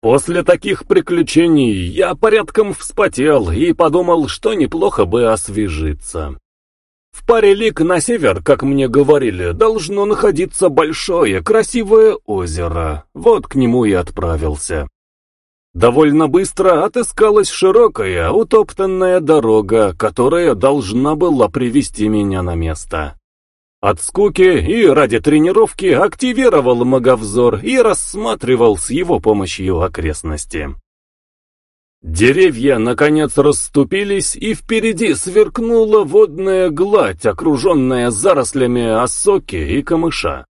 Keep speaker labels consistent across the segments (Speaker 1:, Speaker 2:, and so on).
Speaker 1: После таких приключений я порядком вспотел и подумал, что неплохо бы освежиться. В паре лик на север, как мне говорили, должно находиться большое, красивое озеро. Вот к нему и отправился. Довольно быстро отыскалась широкая, утоптанная дорога, которая должна была привести меня на место. От скуки и ради тренировки активировал маговзор и рассматривал с его помощью окрестности. Деревья, наконец, расступились, и впереди сверкнула водная гладь, окруженная зарослями осоки и камыша.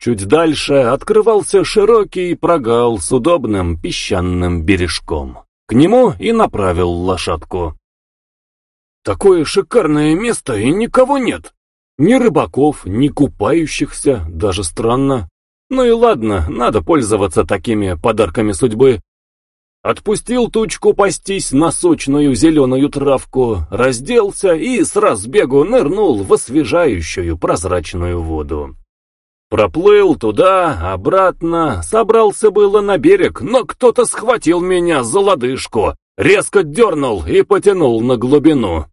Speaker 1: Чуть дальше открывался широкий прогал с удобным песчаным бережком. К нему и направил лошадку. Такое шикарное место, и никого нет. Ни рыбаков, ни купающихся, даже странно. Ну и ладно, надо пользоваться такими подарками судьбы. Отпустил тучку пастись на сочную зеленую травку, разделся и с разбегу нырнул в освежающую прозрачную воду. Проплыл туда, обратно, собрался было на берег, но кто-то схватил меня за лодыжку, резко дернул и потянул на глубину.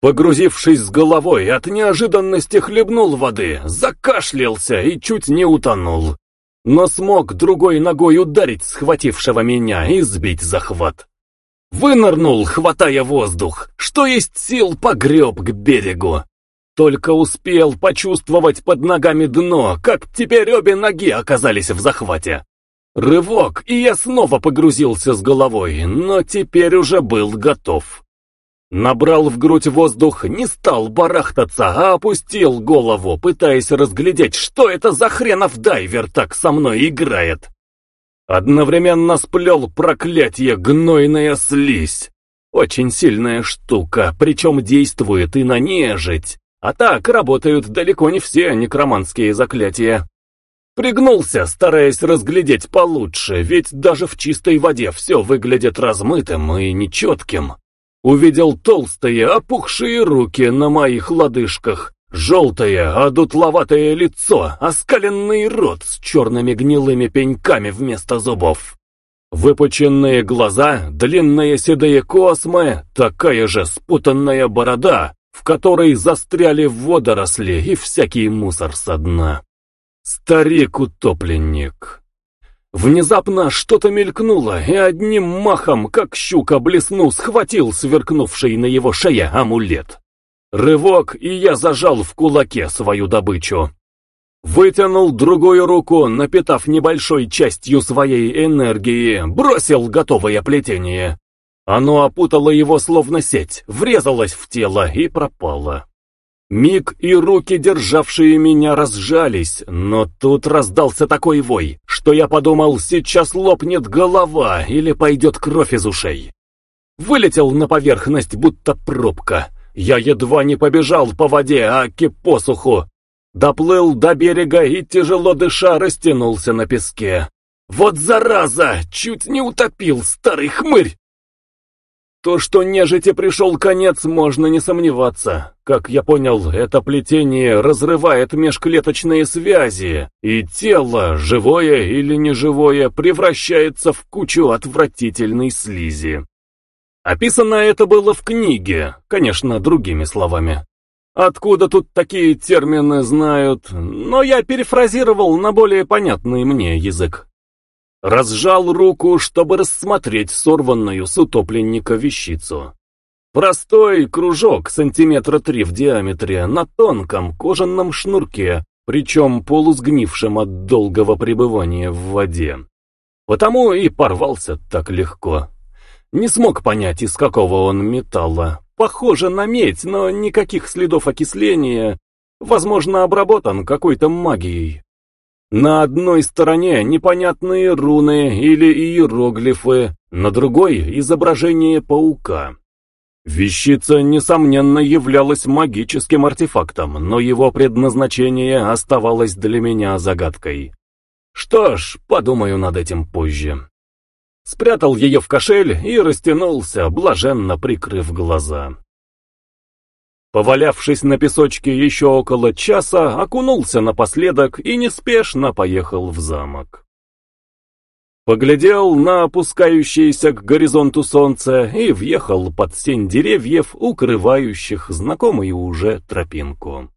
Speaker 1: Погрузившись с головой, от неожиданности хлебнул воды, закашлялся и чуть не утонул. Но смог другой ногой ударить схватившего меня и сбить захват. Вынырнул, хватая воздух, что есть сил погреб к берегу. Только успел почувствовать под ногами дно, как теперь обе ноги оказались в захвате. Рывок, и я снова погрузился с головой, но теперь уже был готов. Набрал в грудь воздух, не стал барахтаться, а опустил голову, пытаясь разглядеть, что это за хренов дайвер так со мной играет. Одновременно сплел проклятие гнойная слизь. Очень сильная штука, причем действует и на нежить. А так работают далеко не все некроманские заклятия. Пригнулся, стараясь разглядеть получше, ведь даже в чистой воде все выглядит размытым и нечетким. Увидел толстые, опухшие руки на моих лодыжках, желтое, одутловатое лицо, оскаленный рот с черными гнилыми пеньками вместо зубов. Выпученные глаза, длинные седые космы, такая же спутанная борода, в которой застряли водоросли и всякий мусор со дна. Старик-утопленник. Внезапно что-то мелькнуло, и одним махом, как щука блеснул, схватил сверкнувший на его шее амулет. Рывок, и я зажал в кулаке свою добычу. Вытянул другую руку, напитав небольшой частью своей энергии, бросил готовое плетение. Оно опутало его словно сеть, врезалось в тело и пропало. Миг и руки, державшие меня, разжались, но тут раздался такой вой, что я подумал, сейчас лопнет голова или пойдет кровь из ушей. Вылетел на поверхность, будто пробка. Я едва не побежал по воде, аки посуху. Доплыл до берега и, тяжело дыша, растянулся на песке. Вот зараза! Чуть не утопил старый хмырь! То, что нежити пришел конец, можно не сомневаться. Как я понял, это плетение разрывает межклеточные связи, и тело, живое или неживое, превращается в кучу отвратительной слизи. Описано это было в книге, конечно, другими словами. Откуда тут такие термины знают, но я перефразировал на более понятный мне язык. Разжал руку, чтобы рассмотреть сорванную с утопленника вещицу. Простой кружок сантиметра три в диаметре на тонком кожаном шнурке, причем полусгнившем от долгого пребывания в воде. Потому и порвался так легко. Не смог понять, из какого он металла. Похоже на медь, но никаких следов окисления. Возможно, обработан какой-то магией. На одной стороне непонятные руны или иероглифы, на другой — изображение паука. Вещица, несомненно, являлась магическим артефактом, но его предназначение оставалось для меня загадкой. Что ж, подумаю над этим позже. Спрятал ее в кошель и растянулся, блаженно прикрыв глаза. Повалявшись на песочке еще около часа, окунулся напоследок и неспешно поехал в замок. Поглядел на опускающееся к горизонту солнце и въехал под сень деревьев, укрывающих знакомую уже тропинку.